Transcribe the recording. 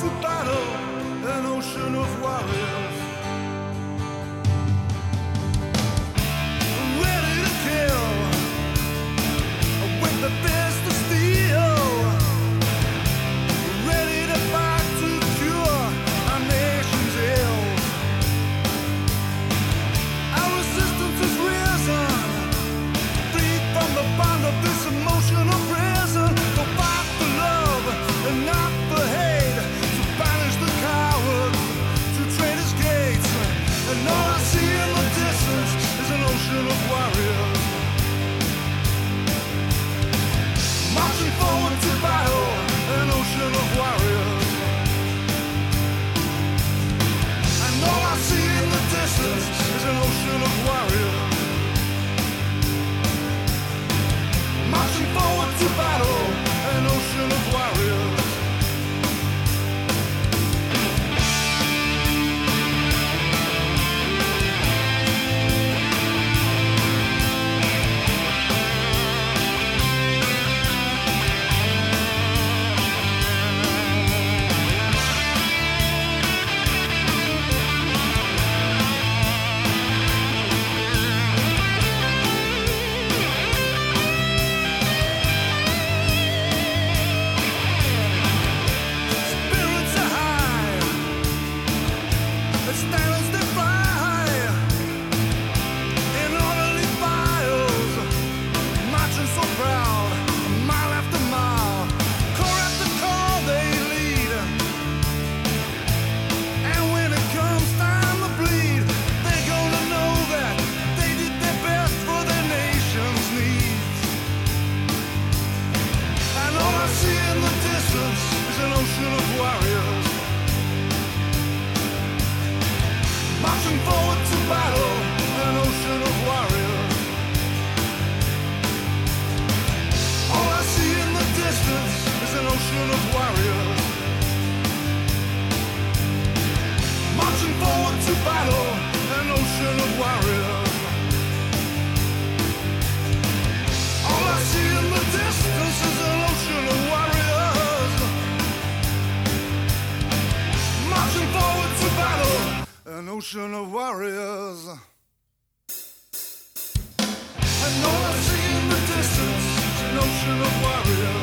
to battle, an ocean of warriors. innocence is an ocean of warriors. Marching forward to battle. ocean of warriors. I know I see in the distance an ocean of warriors.